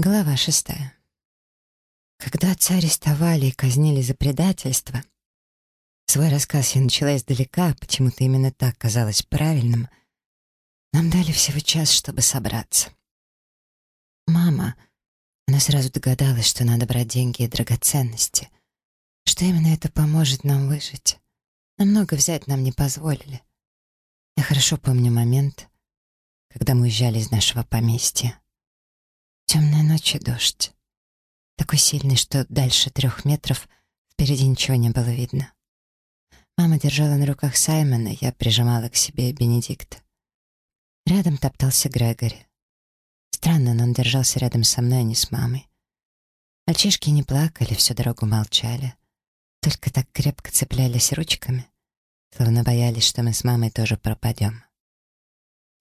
Глава шестая. Когда отца арестовали и казнили за предательство, свой рассказ я начала издалека, почему-то именно так казалось правильным. Нам дали всего час, чтобы собраться. Мама, она сразу догадалась, что надо брать деньги и драгоценности, что именно это поможет нам выжить. Намного взять нам не позволили. Я хорошо помню момент, когда мы уезжали из нашего поместья. Темная ночь и дождь. Такой сильный, что дальше трех метров впереди ничего не было видно. Мама держала на руках Саймона, я прижимала к себе Бенедикта. Рядом топтался Грегори. Странно, но он держался рядом со мной, а не с мамой. Мальчишки не плакали, всю дорогу молчали. Только так крепко цеплялись ручками, словно боялись, что мы с мамой тоже пропадем.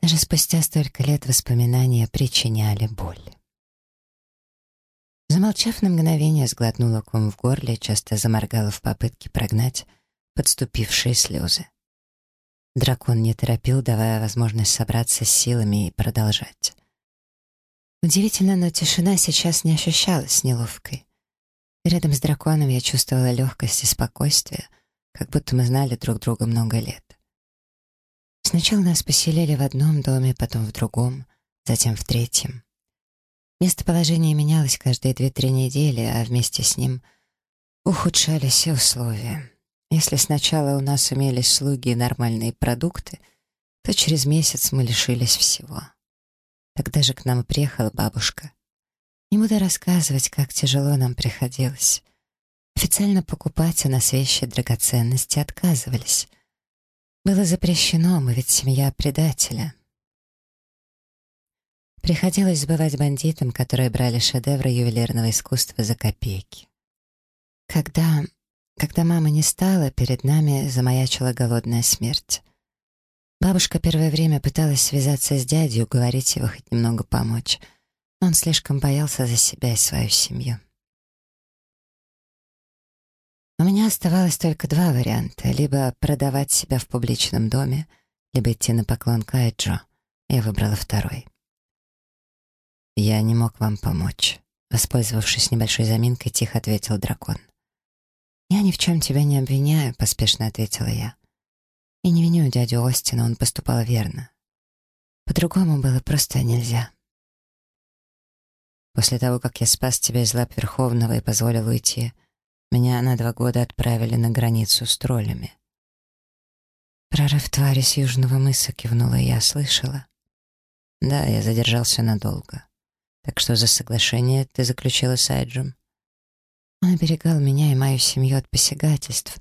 Даже спустя столько лет воспоминания причиняли боль. Замолчав на мгновение, сглотнула ком в горле, часто заморгала в попытке прогнать подступившие слезы. Дракон не торопил, давая возможность собраться с силами и продолжать. Удивительно, но тишина сейчас не ощущалась неловкой. Рядом с драконом я чувствовала легкость и спокойствие, как будто мы знали друг друга много лет. Сначала нас поселили в одном доме, потом в другом, затем в третьем. Местоположение менялось каждые две-три недели, а вместе с ним ухудшались и условия. Если сначала у нас имелись слуги и нормальные продукты, то через месяц мы лишились всего. Тогда же к нам приехала бабушка. Не буду рассказывать, как тяжело нам приходилось. Официально покупать у нас вещи драгоценности отказывались. Было запрещено, мы ведь семья предателя. Приходилось сбывать бандитам, которые брали шедевры ювелирного искусства за копейки. Когда... когда мама не стала, перед нами замаячила голодная смерть. Бабушка первое время пыталась связаться с дядей, уговорить его хоть немного помочь, но он слишком боялся за себя и свою семью. У меня оставалось только два варианта — либо продавать себя в публичном доме, либо идти на поклон Кайджо. Я выбрала второй. «Я не мог вам помочь», — воспользовавшись небольшой заминкой, тихо ответил дракон. «Я ни в чем тебя не обвиняю», — поспешно ответила я. «И не виню дядю Остина, он поступал верно. По-другому было просто нельзя». После того, как я спас тебя из лап Верховного и позволил уйти, меня на два года отправили на границу с троллями. Прорыв твари с южного мыса кивнула, я слышала. Да, я задержался надолго. Так что за соглашение ты заключила с Айджем? Он оберегал меня и мою семью от посягательств,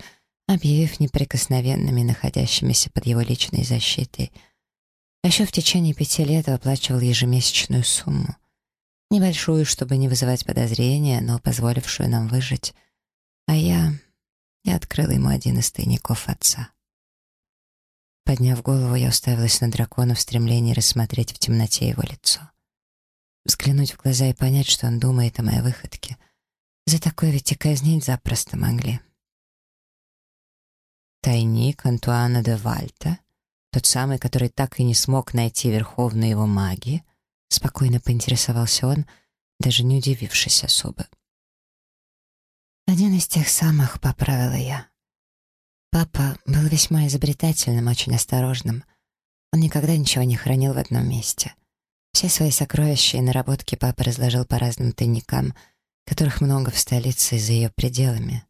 объявив неприкосновенными, находящимися под его личной защитой. А еще в течение пяти лет выплачивал ежемесячную сумму. Небольшую, чтобы не вызывать подозрения, но позволившую нам выжить. А я... я открыла ему один из тайников отца. Подняв голову, я уставилась на дракона в стремлении рассмотреть в темноте его лицо взглянуть в глаза и понять, что он думает о моей выходке. За такое ведь и казнить запросто могли. Тайник Антуана де Вальта, тот самый, который так и не смог найти верховную его магии, спокойно поинтересовался он, даже не удивившись особо. Один из тех самых, поправила я. Папа был весьма изобретательным, очень осторожным. Он никогда ничего не хранил в одном месте — все свои сокровища и наработки папа разложил по разным тайникам, которых много в столице и за ее пределами.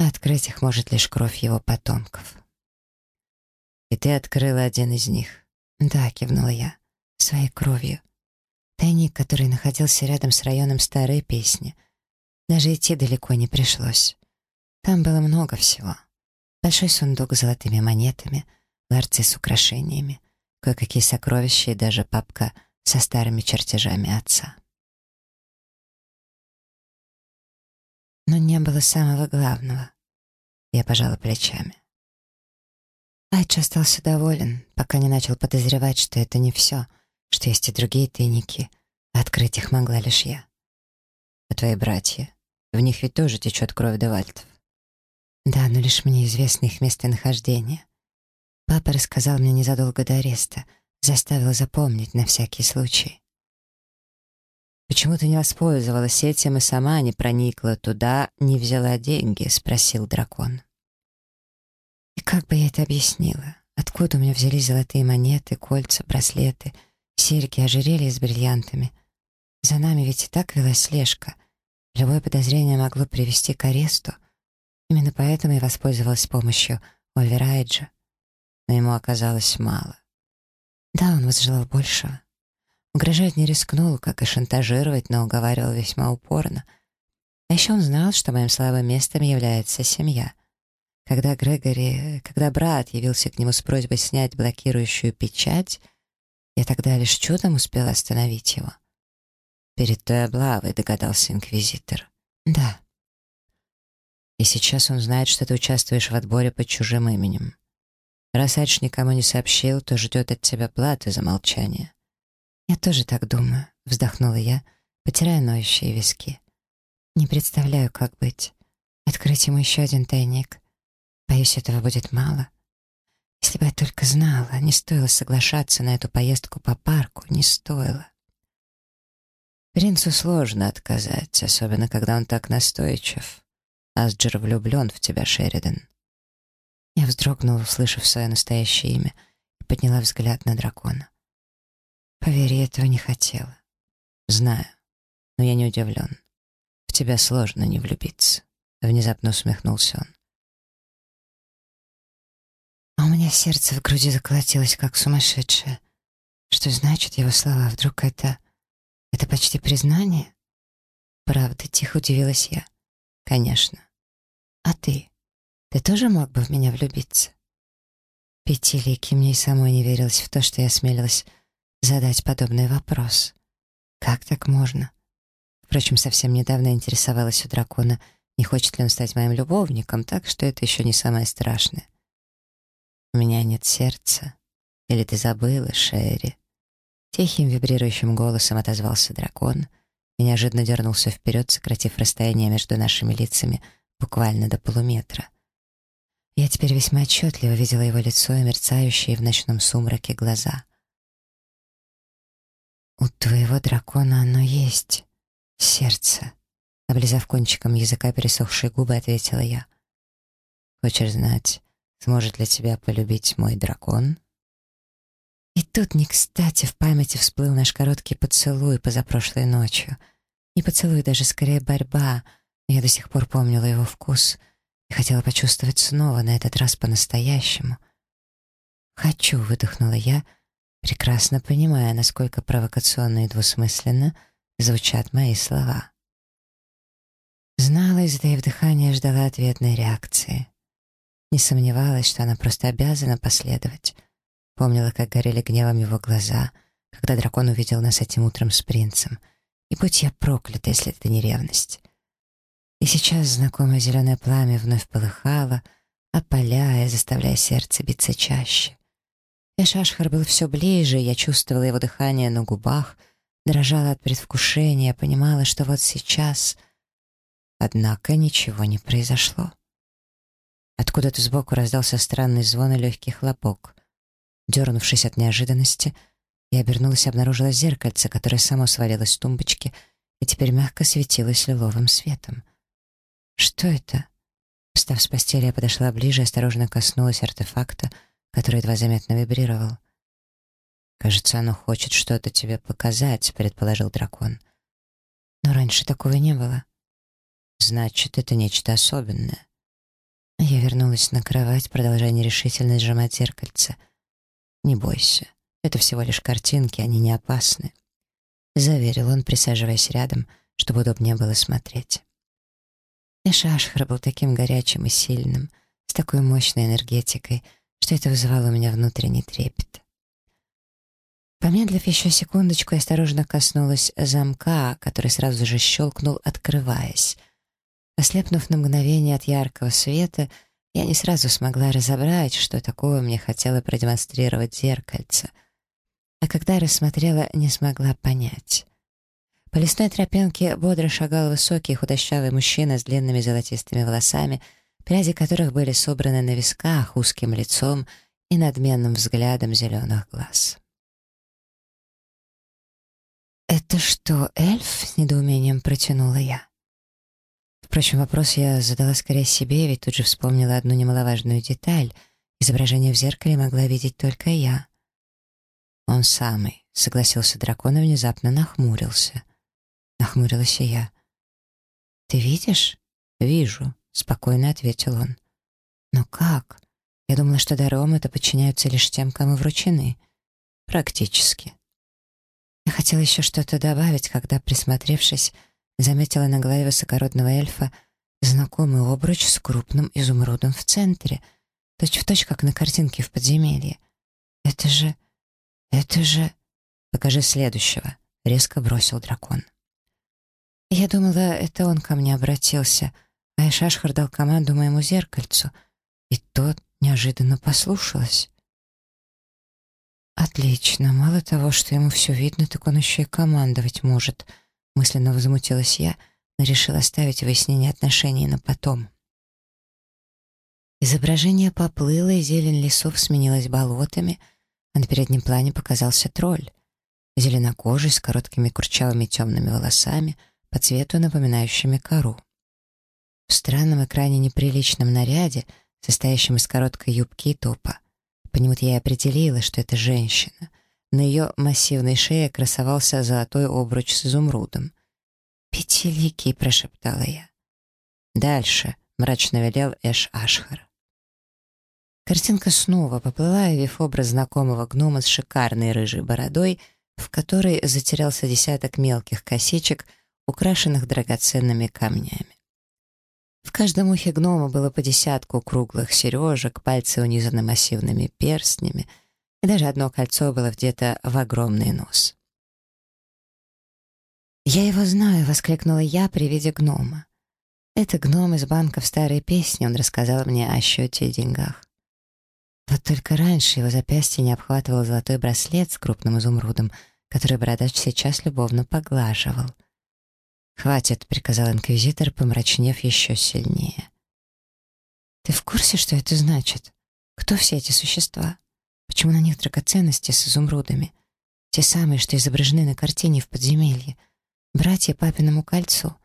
А открыть их может лишь кровь его потомков. «И ты открыла один из них?» «Да», — кивнула я, — «своей кровью». Тайник, который находился рядом с районом Старой Песни. Даже идти далеко не пришлось. Там было много всего. Большой сундук с золотыми монетами, ларцы с украшениями, кое-какие сокровища и даже папка — со старыми чертежами отца. Но не было самого главного. Я пожала плечами. Айдж остался доволен, пока не начал подозревать, что это не все, что есть и другие тайники, а открыть их могла лишь я. А твои братья? В них ведь тоже течет кровь Девальтов. Да, но лишь мне известно их местонахождение. Папа рассказал мне незадолго до ареста — заставил запомнить на всякий случай. почему ты не воспользовалась этим и сама не проникла туда, не взяла деньги?» — спросил дракон. И как бы я это объяснила? Откуда у меня взялись золотые монеты, кольца, браслеты, серьги, ожерелья с бриллиантами? За нами ведь и так велась слежка. Любое подозрение могло привести к аресту. Именно поэтому я воспользовалась помощью Оверайджа. Но ему оказалось мало. Да, он возжелал большего. Угрожать не рискнул, как и шантажировать, но уговаривал весьма упорно. А еще он знал, что моим слабым местом является семья. Когда Грегори, когда брат явился к нему с просьбой снять блокирующую печать, я тогда лишь чудом успел остановить его. Перед той облавой, догадался инквизитор. Да. И сейчас он знает, что ты участвуешь в отборе под чужим именем. Раз Эдж никому не сообщил, то ждет от тебя платы за молчание. «Я тоже так думаю», — вздохнула я, потирая ноющие виски. «Не представляю, как быть. Открыть ему еще один тайник. Боюсь, этого будет мало. Если бы я только знала, не стоило соглашаться на эту поездку по парку, не стоило». Принцу сложно отказать, особенно когда он так настойчив. Асджер влюблен в тебя, Шеридан. Я вздрогнула, услышав свое настоящее имя, и подняла взгляд на дракона. Поверь, я этого не хотела. Знаю, но я не удивлен. В тебя сложно не влюбиться. Внезапно усмехнулся он. А у меня сердце в груди заколотилось, как сумасшедшее. Что значит его слова? Вдруг это... Это почти признание? Правда, тихо удивилась я. Конечно. А ты? Ты тоже мог бы в меня влюбиться? Пятилики мне и самой не верилось в то, что я смелилась задать подобный вопрос. Как так можно? Впрочем, совсем недавно интересовалась у дракона, не хочет ли он стать моим любовником, так что это еще не самое страшное. «У меня нет сердца. Или ты забыла, Шерри?» Тихим вибрирующим голосом отозвался дракон и неожиданно дернулся вперед, сократив расстояние между нашими лицами буквально до полуметра. Я теперь весьма отчетливо видела его лицо и мерцающие в ночном сумраке глаза. «У твоего дракона оно есть. Сердце», — облизав кончиком языка пересохшие губы, ответила я. «Хочешь знать, сможет ли тебя полюбить мой дракон?» И тут не кстати в памяти всплыл наш короткий поцелуй позапрошлой ночью. Не поцелуй, даже скорее борьба, я до сих пор помнила его вкус и хотела почувствовать снова, на этот раз по-настоящему. «Хочу», — выдохнула я, — прекрасно понимая, насколько провокационно и двусмысленно звучат мои слова. Знала и, затаив дыхание, ждала ответной реакции. Не сомневалась, что она просто обязана последовать. Помнила, как горели гневом его глаза, когда дракон увидел нас этим утром с принцем. И будь я проклята, если это не ревность. И сейчас знакомое зеленое пламя вновь полыхало, опаляя, заставляя сердце биться чаще. Эшашхар был все ближе, я чувствовала его дыхание на губах, дрожала от предвкушения, понимала, что вот сейчас... Однако ничего не произошло. Откуда-то сбоку раздался странный звон и легкий хлопок. Дернувшись от неожиданности, я обернулась и обнаружила зеркальце, которое само свалилось с тумбочки и теперь мягко светилось лиловым светом. Что это? Встав с постели, я подошла ближе и осторожно коснулась артефакта — который едва заметно вибрировал. «Кажется, оно хочет что-то тебе показать», — предположил дракон. «Но раньше такого не было». «Значит, это нечто особенное». Я вернулась на кровать, продолжая нерешительно сжимать зеркальце. «Не бойся, это всего лишь картинки, они не опасны», — заверил он, присаживаясь рядом, чтобы удобнее было смотреть. Эшашхар был таким горячим и сильным, с такой мощной энергетикой — что это вызывало у меня внутренний трепет. Помедлив еще секундочку, я осторожно коснулась замка, который сразу же щелкнул, открываясь. Ослепнув на мгновение от яркого света, я не сразу смогла разобрать, что такого мне хотело продемонстрировать зеркальце. А когда рассмотрела, не смогла понять. По лесной тропинке бодро шагал высокий худощавый мужчина с длинными золотистыми волосами — пряди которых были собраны на висках узким лицом и надменным взглядом зеленых глаз. «Это что, эльф?» — с недоумением протянула я. Впрочем, вопрос я задала скорее себе, ведь тут же вспомнила одну немаловажную деталь. Изображение в зеркале могла видеть только я. «Он самый», — согласился дракон и внезапно нахмурился. Нахмурилась я. «Ты видишь?» «Вижу», — спокойно ответил он. «Но как? Я думала, что даром это подчиняются лишь тем, кому вручены». «Практически». Я хотела еще что-то добавить, когда, присмотревшись, заметила на голове высокородного эльфа знакомый обруч с крупным изумрудом в центре, точь-в-точь, точь, как на картинке в подземелье. «Это же... это же...» «Покажи следующего», — резко бросил дракон. Я думала, это он ко мне обратился, а Эшашхар дал команду моему зеркальцу, и тот неожиданно послушалась. «Отлично. Мало того, что ему все видно, так он еще и командовать может», — мысленно возмутилась я, но решила оставить выяснение отношений на потом. Изображение поплыло, и зелень лесов сменилась болотами, а на переднем плане показался тролль. Зеленокожий, с короткими курчавыми темными волосами — по цвету напоминающими кору. В странном экране неприличном наряде, состоящем из короткой юбки и топа. По нему я и определила, что это женщина. На ее массивной шее красовался золотой обруч с изумрудом. «Пятиликий», — прошептала я. «Дальше», — мрачно велел Эш Ашхар. Картинка снова поплыла, явив образ знакомого гнома с шикарной рыжей бородой, в которой затерялся десяток мелких косичек — украшенных драгоценными камнями. В каждом ухе гнома было по десятку круглых сережек, пальцы унизаны массивными перстнями, и даже одно кольцо было где-то в огромный нос. «Я его знаю», — воскликнула я при виде гнома. «Это гном из банка в старой песне, он рассказал мне о счете и деньгах. Вот только раньше его запястье не обхватывал золотой браслет с крупным изумрудом, который бородач сейчас любовно поглаживал — «Хватит», — приказал инквизитор, помрачнев еще сильнее. «Ты в курсе, что это значит? Кто все эти существа? Почему на них драгоценности с изумрудами? Те самые, что изображены на картине в подземелье. Братья папиному кольцу.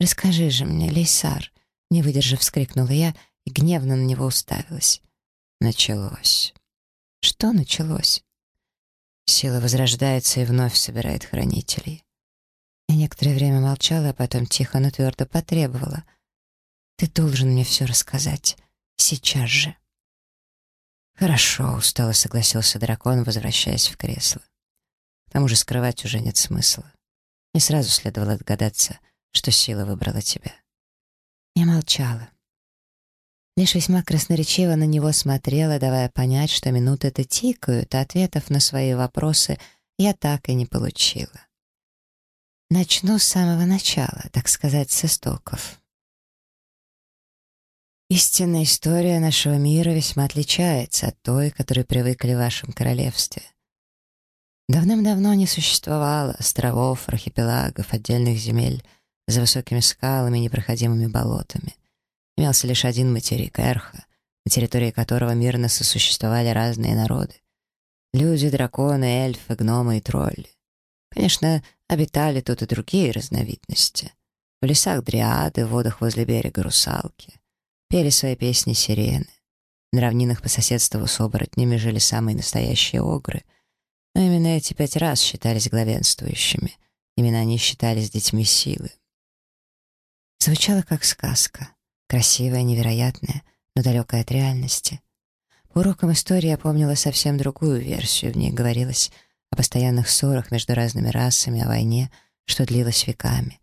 Расскажи же мне, Лейсар!» Не выдержав, вскрикнула я и гневно на него уставилась. Началось. Что началось? Сила возрождается и вновь собирает хранителей. Я некоторое время молчала, а потом тихо, но твердо потребовала. «Ты должен мне все рассказать. Сейчас же». «Хорошо», — устало согласился дракон, возвращаясь в кресло. К тому же скрывать уже нет смысла. Не сразу следовало догадаться, что сила выбрала тебя. Я молчала. Лишь весьма красноречиво на него смотрела, давая понять, что минуты-то тикают, а ответов на свои вопросы я так и не получила. Начну с самого начала, так сказать, с истоков. Истинная история нашего мира весьма отличается от той, которой привыкли в вашем королевстве. Давным-давно не существовало островов, архипелагов, отдельных земель за высокими скалами и непроходимыми болотами. Имелся лишь один материк Эрха, на территории которого мирно сосуществовали разные народы. Люди, драконы, эльфы, гномы и тролли. Конечно, обитали тут и другие разновидности. В лесах дриады, в водах возле берега русалки. Пели свои песни сирены. На равнинах по соседству с оборотнями жили самые настоящие огры. Но именно эти пять раз считались главенствующими. Именно они считались детьми силы. Звучало как сказка. Красивая, невероятная, но далекая от реальности. По урокам истории я помнила совсем другую версию. В ней говорилось о постоянных ссорах между разными расами, о войне, что длилась веками,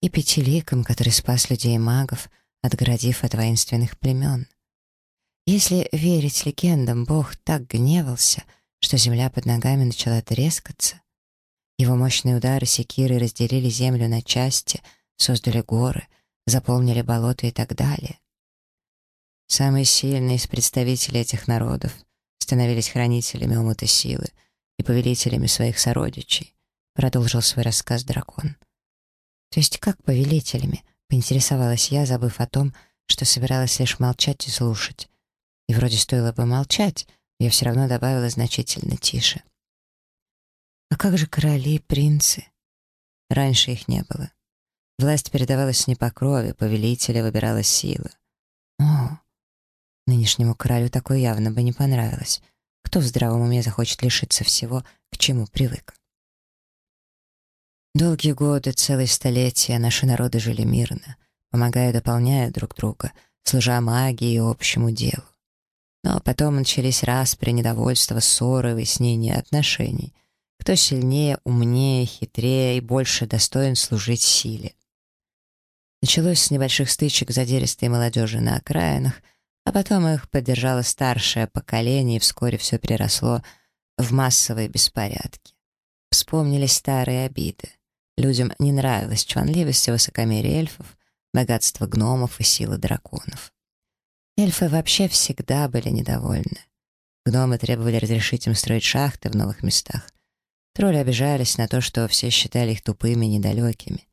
и пятиликом, который спас людей и магов, отгородив от воинственных племен. Если верить легендам, Бог так гневался, что земля под ногами начала трескаться. Его мощные удары секиры разделили землю на части, создали горы, заполнили болота и так далее. Самые сильные из представителей этих народов становились хранителями умытой силы — и повелителями своих сородичей», — продолжил свой рассказ дракон. «То есть как повелителями?» — поинтересовалась я, забыв о том, что собиралась лишь молчать и слушать. И вроде стоило бы молчать, но я все равно добавила значительно тише. «А как же короли принцы? Раньше их не было. Власть передавалась не по крови, повелителя выбирала сила. О, нынешнему королю такое явно бы не понравилось. Кто в здравом уме захочет лишиться всего, к чему привык? Долгие годы, целые столетия наши народы жили мирно, помогая и дополняя друг друга, служа магии и общему делу. Но потом начались распри, недовольство, ссоры, выяснение отношений. Кто сильнее, умнее, хитрее и больше достоин служить силе. Началось с небольших стычек задиристой молодежи на окраинах, а потом их поддержало старшее поколение, и вскоре все переросло в массовые беспорядки. Вспомнились старые обиды. Людям не нравилась чванливость и высокомерие эльфов, богатство гномов и сила драконов. Эльфы вообще всегда были недовольны. Гномы требовали разрешить им строить шахты в новых местах. Тролли обижались на то, что все считали их тупыми и недалекими.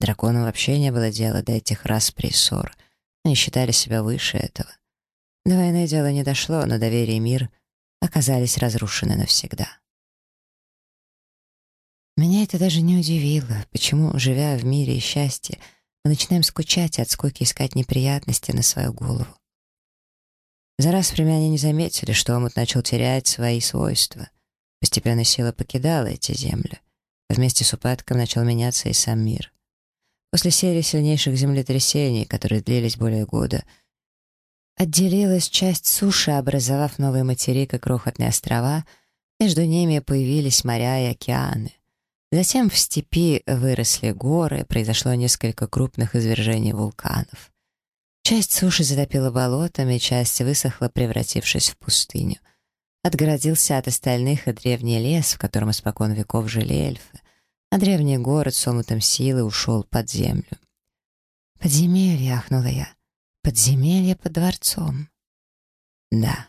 Драконам вообще не было дела до этих распри и ссор. Они считали себя выше этого. До войны дело не дошло, но доверие и мир оказались разрушены навсегда. Меня это даже не удивило, почему, живя в мире и счастье, мы начинаем скучать от скуки искать неприятности на свою голову. За раз они не заметили, что омут начал терять свои свойства. Постепенно сила покидала эти земли. Вместе с упадком начал меняться и сам мир. После серии сильнейших землетрясений, которые длились более года, отделилась часть суши, образовав новые материк и крохотные острова, между ними появились моря и океаны. Затем в степи выросли горы, произошло несколько крупных извержений вулканов. Часть суши затопила болотами, часть высохла, превратившись в пустыню. Отгородился от остальных и древний лес, в котором испокон веков жили эльфы, а древний город с омутом силы ушел под землю. «Подземелье!» — ахнула я. «Подземелье под дворцом!» «Да».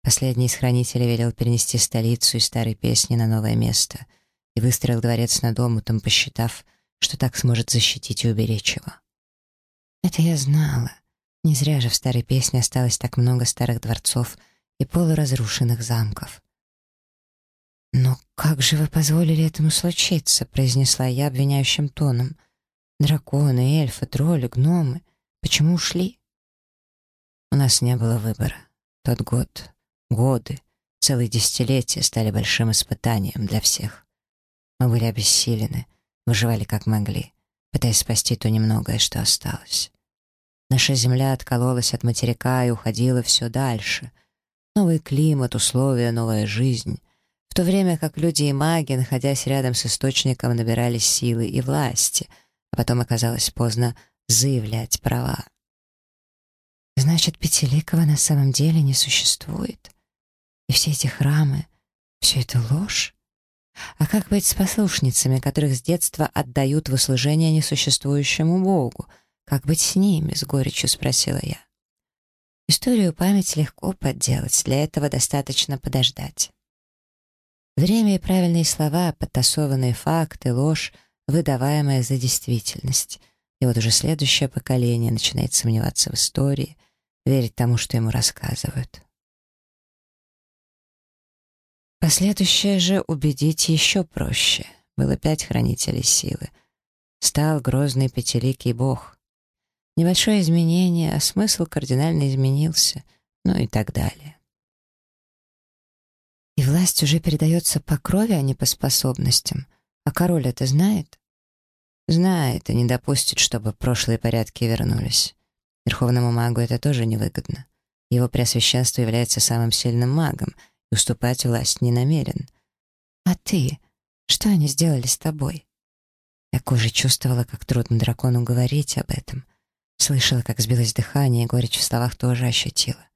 Последний из хранителей велел перенести столицу и старой песни на новое место и выстроил дворец над омутом, посчитав, что так сможет защитить и уберечь его. Это я знала. Не зря же в старой песне осталось так много старых дворцов и полуразрушенных замков. «Но как же вы позволили этому случиться?» — произнесла я обвиняющим тоном. «Драконы, эльфы, тролли, гномы. Почему ушли?» У нас не было выбора. Тот год, годы, целые десятилетия стали большим испытанием для всех. Мы были обессилены, выживали как могли, пытаясь спасти то немногое, что осталось. Наша земля откололась от материка и уходила все дальше. Новый климат, условия, новая жизнь. В то время как люди и маги, находясь рядом с источником, набирались силы и власти, а потом оказалось поздно заявлять права. Значит, Пятиликова на самом деле не существует? И все эти храмы, все это ложь? А как быть с послушницами, которых с детства отдают в услужение несуществующему Богу — «Как быть с ними?» — с горечью спросила я. Историю память легко подделать, для этого достаточно подождать. Время и правильные слова, подтасованные факты, ложь, выдаваемая за действительность. И вот уже следующее поколение начинает сомневаться в истории, верить тому, что ему рассказывают. Последующее же убедить еще проще. Было пять хранителей силы. Стал грозный пятиликий бог. Небольшое изменение, а смысл кардинально изменился, ну и так далее. И власть уже передается по крови, а не по способностям. А король это знает? Знает и не допустит, чтобы прошлые порядки вернулись. Верховному магу это тоже невыгодно. Его преосвященство является самым сильным магом и уступать власть не намерен. А ты? Что они сделали с тобой? Я кожей чувствовала, как трудно дракону говорить об этом. Слышала, как сбилось дыхание, и горечь в словах тоже ощутила.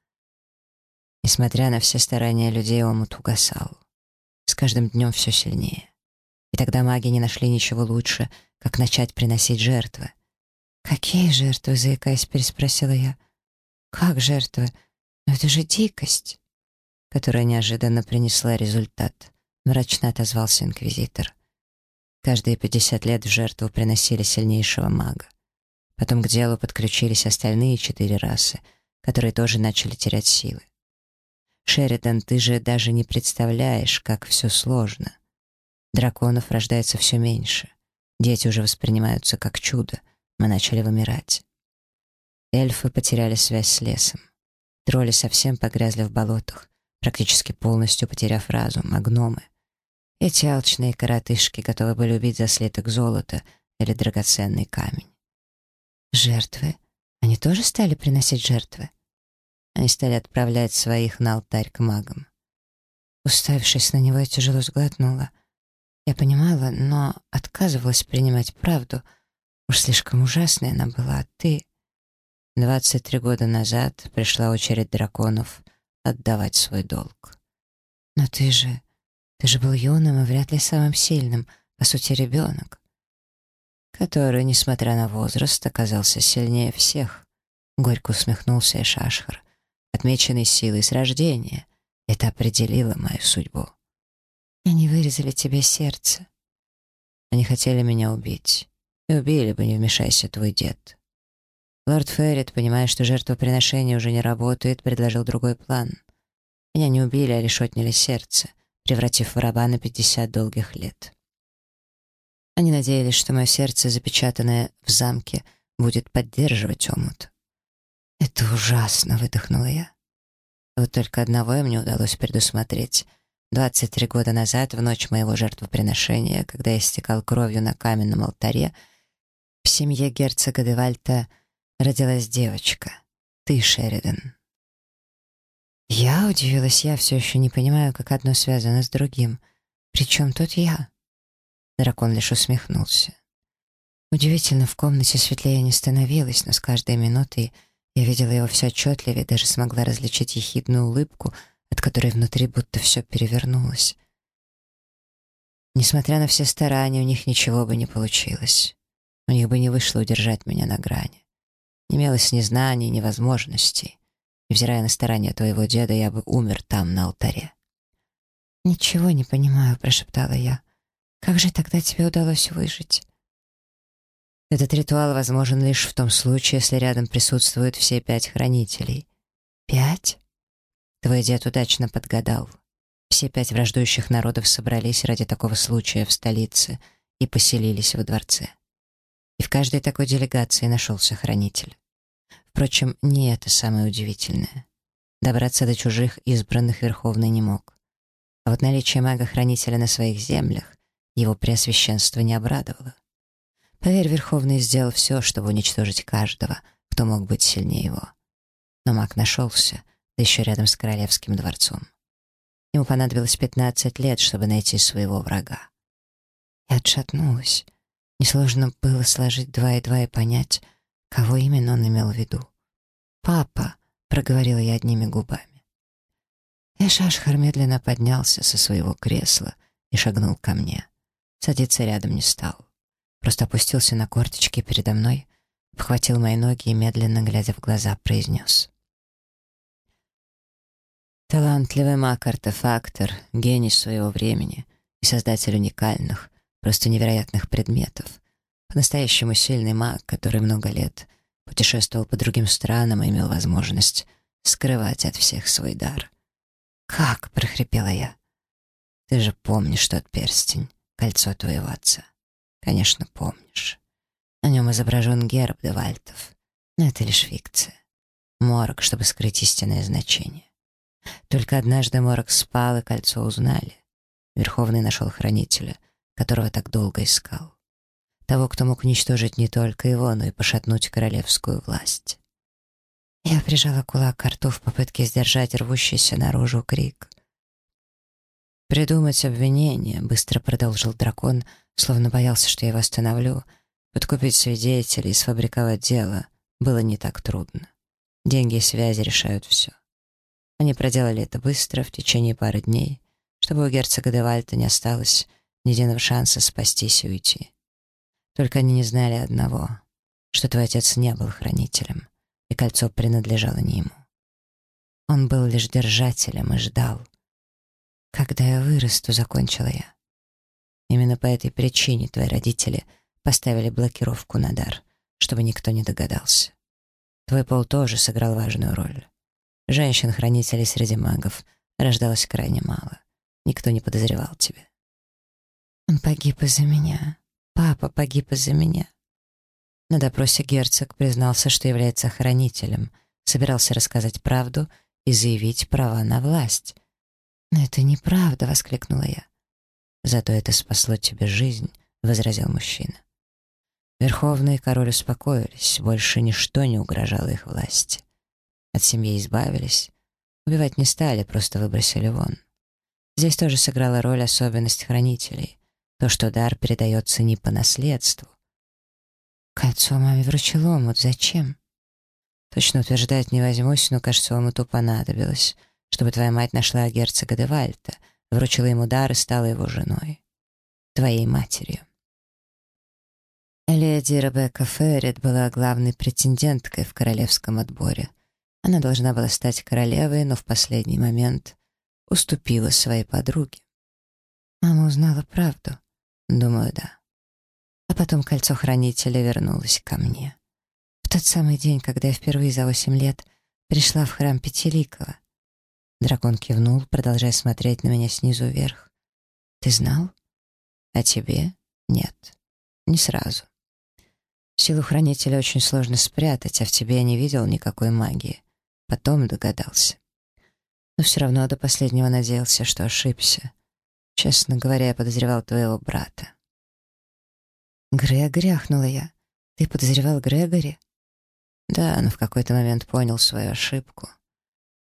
Несмотря на все старания людей, омут угасал. С каждым днем все сильнее. Тогда маги не нашли ничего лучше, как начать приносить жертвы. «Какие жертвы?» — заикаясь, переспросила я. «Как жертвы? Но это же дикость!» Которая неожиданно принесла результат. Мрачно отозвался инквизитор. Каждые пятьдесят лет в жертву приносили сильнейшего мага. Потом к делу подключились остальные четыре расы, которые тоже начали терять силы. Шеридан, ты же даже не представляешь, как все сложно. Драконов рождается все меньше. Дети уже воспринимаются как чудо. Мы начали вымирать. Эльфы потеряли связь с лесом. Тролли совсем погрязли в болотах, практически полностью потеряв разум, а гномы — эти алчные коротышки готовы были убить за слиток золота или драгоценный камень. Жертвы? Они тоже стали приносить жертвы? Они стали отправлять своих на алтарь к магам. Уставившись на него, я тяжело сглотнула. Я понимала, но отказывалась принимать правду. Уж слишком ужасной она была, а ты... 23 года назад пришла очередь драконов отдавать свой долг. Но ты же... Ты же был юным и вряд ли самым сильным, по сути, ребенок. Который, несмотря на возраст, оказался сильнее всех. Горько усмехнулся Эшашхар. Отмеченный силой с рождения. Это определило мою судьбу. Они вырезали тебе сердце. Они хотели меня убить. И убили бы, не вмешайся твой дед. Лорд Феррит, понимая, что жертвоприношение уже не работает, предложил другой план. Меня не убили, а лишь отняли сердце, превратив в раба на 50 долгих лет. Они надеялись, что мое сердце, запечатанное в замке, будет поддерживать омут. «Это ужасно», — выдохнула я. Вот только одного им не удалось предусмотреть. 23 года назад, в ночь моего жертвоприношения, когда я истекал кровью на каменном алтаре, в семье герцога Девальта родилась девочка. Ты, Шеридан. Я удивилась, я все еще не понимаю, как одно связано с другим. Причем тут я? Дракон лишь усмехнулся. Удивительно, в комнате светлее не становилось, но с каждой минутой я видела его все отчетливее, даже смогла различить ехидную улыбку, от которой внутри будто все перевернулось. Несмотря на все старания, у них ничего бы не получилось. У них бы не вышло удержать меня на грани. Не имелось ни знаний, ни возможностей. Невзирая на старания твоего деда, я бы умер там, на алтаре. «Ничего не понимаю», — прошептала я. «Как же тогда тебе удалось выжить?» Этот ритуал возможен лишь в том случае, если рядом присутствуют все пять хранителей. Пять? Твой дед удачно подгадал. Все пять враждующих народов собрались ради такого случая в столице и поселились во дворце. И в каждой такой делегации нашелся хранитель. Впрочем, не это самое удивительное. Добраться до чужих избранных Верховный не мог. А вот наличие мага-хранителя на своих землях его преосвященство не обрадовало. Поверь, Верховный сделал все, чтобы уничтожить каждого, кто мог быть сильнее его. Но маг нашелся, да еще рядом с королевским дворцом. Ему понадобилось пятнадцать лет, чтобы найти своего врага. Я отшатнулась. Несложно было сложить два и два и понять, кого именно он имел в виду. «Папа», — проговорила я одними губами. Эшашхар медленно поднялся со своего кресла и шагнул ко мне. Садиться рядом не стал. Просто опустился на корточки передо мной, обхватил мои ноги и, медленно глядя в глаза, произнес. Талантливый маг-артефактор, гений своего времени и создатель уникальных, просто невероятных предметов. По-настоящему сильный маг, который много лет путешествовал по другим странам и имел возможность скрывать от всех свой дар. «Как?» — прохрипела я. «Ты же помнишь тот перстень, кольцо твоего отца?» Конечно, помнишь. На нем изображен герб Девальтов. Но это лишь фикция. Морок, чтобы скрыть истинное значение. Только однажды Морок спал, и кольцо узнали. Верховный нашел хранителя, которого так долго искал. Того, кто мог уничтожить не только его, но и пошатнуть королевскую власть. Я прижала кулак к рту в попытке сдержать рвущийся наружу крик. «Придумать обвинение», — быстро продолжил дракон, словно боялся, что я его остановлю. Подкупить свидетелей, сфабриковать дело было не так трудно. Деньги и связи решают все. Они проделали это быстро, в течение пары дней, чтобы у герцога Девальта не осталось ни единого шанса спастись и уйти. Только они не знали одного, что твой отец не был хранителем, и кольцо принадлежало не ему. Он был лишь держателем и ждал, когда я вырасту, закончила я. Именно по этой причине твои родители поставили блокировку на дар, чтобы никто не догадался. Твой пол тоже сыграл важную роль. Женщин-хранителей среди магов рождалось крайне мало. Никто не подозревал тебя. Он погиб из-за меня. папа погиб из-за меня. На допросе герцог признался, что является хранителем, собирался рассказать правду и заявить права на власть. «Но это неправда!» — воскликнула я. «Зато это спасло тебе жизнь», — возразил мужчина. Верховный король успокоились, больше ничто не угрожало их власти. От семьи избавились, убивать не стали, просто выбросили вон. Здесь тоже сыграла роль особенность хранителей, то, что дар передается не по наследству. Кольцо маме вручил омут, зачем? Точно утверждать не возьмусь, но, кажется, омуту понадобилось, чтобы твоя мать нашла герцога де Вальта, вручила ему дар и стала его женой. Твоей матерью. Леди Ребекка Феррит была главной претенденткой в королевском отборе. Она должна была стать королевой, но в последний момент уступила своей подруге. Мама узнала правду. Думаю, да. А потом кольцо хранителя вернулось ко мне. В тот самый день, когда я впервые за восемь лет пришла в храм Пятиликова. Дракон кивнул, продолжая смотреть на меня снизу вверх. «Ты знал? А тебе? Нет. Не сразу. Силу хранителя очень сложно спрятать, а в тебе я не видел никакой магии. Потом догадался. Но все равно до последнего надеялся, что ошибся. Честно говоря, я подозревал твоего брата. Грегори, ахнула я. Ты подозревал Грегори? Да, но в какой-то момент понял свою ошибку.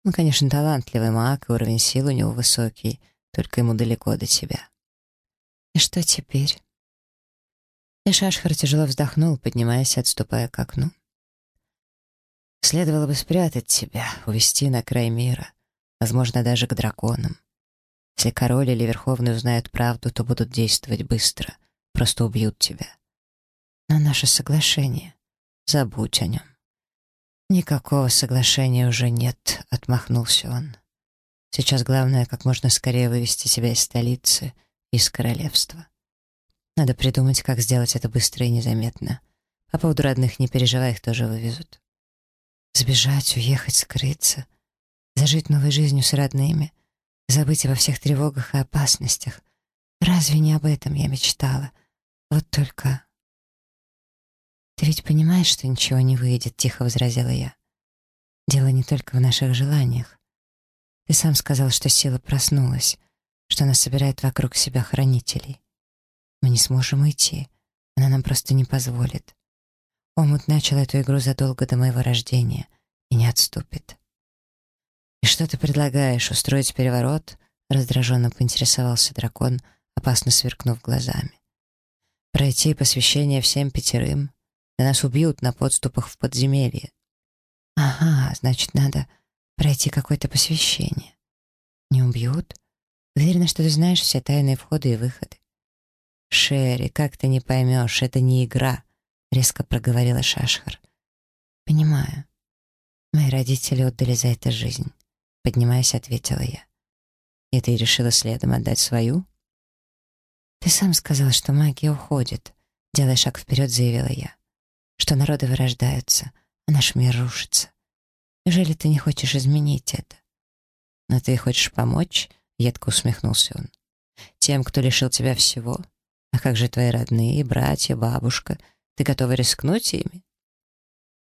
Он, конечно, талантливый маг, и уровень сил у него высокий, только ему далеко до тебя. И что теперь? И Шашхар тяжело вздохнул, поднимаясь отступая к окну. Следовало бы спрятать тебя, увести на край мира, возможно, даже к драконам. Если король или верховный узнают правду, то будут действовать быстро, просто убьют тебя. Но наше соглашение, забудь о нем. Никакого соглашения уже нет, отмахнулся он. Сейчас главное, как можно скорее вывести себя из столицы, из королевства. Надо придумать, как сделать это быстро и незаметно. По поводу родных не переживай, их тоже вывезут. Сбежать, уехать, скрыться, зажить новой жизнью с родными, забыть обо всех тревогах и опасностях. Разве не об этом я мечтала? Вот только... «Ты ведь понимаешь, что ничего не выйдет», — тихо возразила я. «Дело не только в наших желаниях. Ты сам сказал, что сила проснулась, что она собирает вокруг себя хранителей. Мы не сможем уйти. Она нам просто не позволит. Омут начал эту игру задолго до моего рождения и не отступит. «И что ты предлагаешь, устроить переворот?» Раздраженно поинтересовался дракон, опасно сверкнув глазами. «Пройти посвящение всем пятерым? Да нас убьют на подступах в подземелье». «Ага, значит, надо пройти какое-то посвящение». «Не убьют? Уверена, что ты знаешь все тайные входы и выходы. «Шерри, как ты не поймешь, это не игра», — резко проговорила Шашхар. «Понимаю. Мои родители отдали за это жизнь», — поднимаясь, ответила я. «И ты решила следом отдать свою?» «Ты сам сказал, что магия уходит», — делая шаг вперед, заявила я. «Что народы вырождаются, а наш мир рушится. Неужели ты не хочешь изменить это?» «Но ты хочешь помочь?» — едко усмехнулся он. «Тем, кто лишил тебя всего?» А как же твои родные, братья, бабушка? Ты готова рискнуть ими?»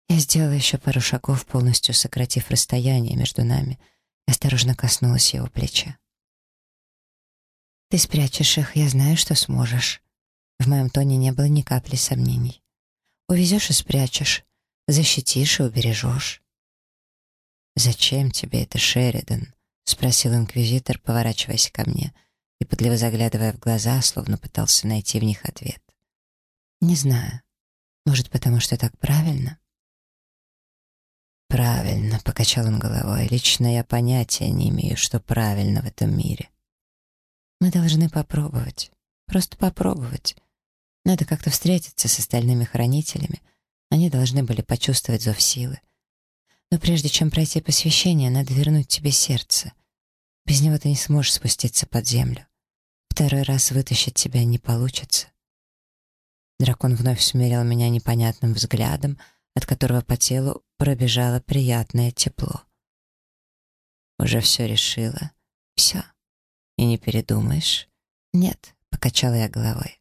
Я сделала еще пару шагов, полностью сократив расстояние между нами, и осторожно коснулась его плеча. «Ты спрячешь их, я знаю, что сможешь». В моем тоне не было ни капли сомнений. «Увезешь и спрячешь, защитишь и убережешь». «Зачем тебе это, Шеридан?» — спросил инквизитор, поворачиваясь ко мне — и, пытливо заглядывая в глаза, словно пытался найти в них ответ. «Не знаю. Может, потому что так правильно?» «Правильно», — покачал он головой. «Лично я понятия не имею, что правильно в этом мире. Мы должны попробовать. Просто попробовать. Надо как-то встретиться с остальными хранителями. Они должны были почувствовать зов силы. Но прежде чем пройти посвящение, надо вернуть тебе сердце. Без него ты не сможешь спуститься под землю. Второй раз вытащить тебя не получится. Дракон вновь смерил меня непонятным взглядом, от которого по телу пробежало приятное тепло. Уже все решила. Все. И не передумаешь? Нет, покачала я головой.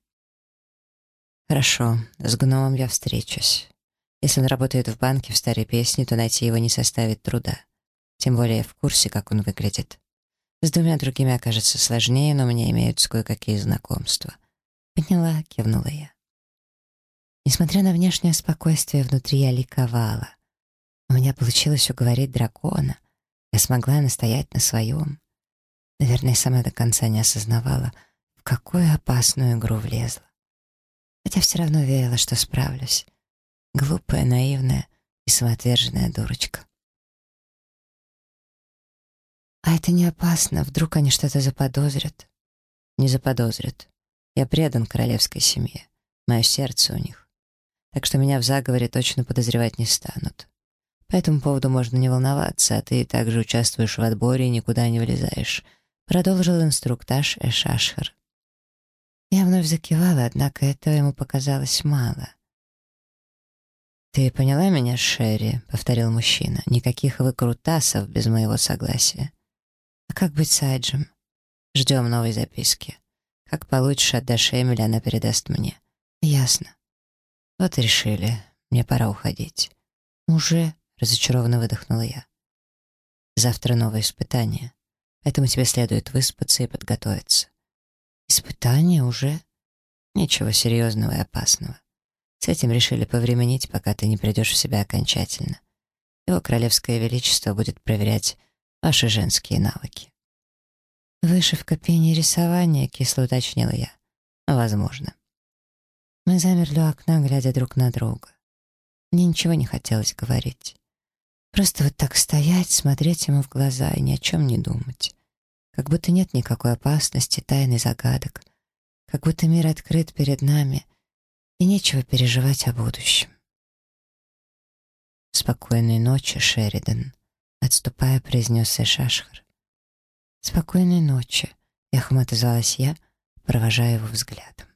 Хорошо, с гномом я встречусь. Если он работает в банке в старой песне, то найти его не составит труда. Тем более я в курсе, как он выглядит. С двумя другими окажется сложнее, но у меня имеются кое-какие знакомства. Поняла, кивнула я. Несмотря на внешнее спокойствие, внутри я ликовала. У меня получилось уговорить дракона. Я смогла настоять на своем. Наверное, сама до конца не осознавала, в какую опасную игру влезла. Хотя все равно верила, что справлюсь. Глупая, наивная и самоотверженная дурочка. А это не опасно, вдруг они что-то заподозрят. Не заподозрят. Я предан королевской семье. Мое сердце у них. Так что меня в заговоре точно подозревать не станут. По этому поводу можно не волноваться, а ты также участвуешь в отборе и никуда не вылезаешь. Продолжил инструктаж Эшашхар. Я вновь закивала, однако этого ему показалось мало. «Ты поняла меня, Шерри?» — повторил мужчина. «Никаких выкрутасов без моего согласия». А как быть с Айджем? Ждем новой записки. Как получишь, отдашь Эмили, она передаст мне. Ясно. Вот и решили. Мне пора уходить. Уже? Разочарованно выдохнула я. Завтра новое испытание. Поэтому тебе следует выспаться и подготовиться. Испытание уже? Ничего серьезного и опасного. С этим решили повременить, пока ты не придешь в себя окончательно. Его королевское величество будет проверять ваши женские навыки. «Вышивка, пение, рисование», — кисло уточнила я. «Возможно». Мы замерли у окна, глядя друг на друга. Мне ничего не хотелось говорить. Просто вот так стоять, смотреть ему в глаза и ни о чем не думать. Как будто нет никакой опасности, тайны, загадок. Как будто мир открыт перед нами, и нечего переживать о будущем. Спокойной ночи, Шеридан. Отступая, произнес Эшашхар. «Спокойной ночи», — эхом отозвалась я, провожая его взглядом.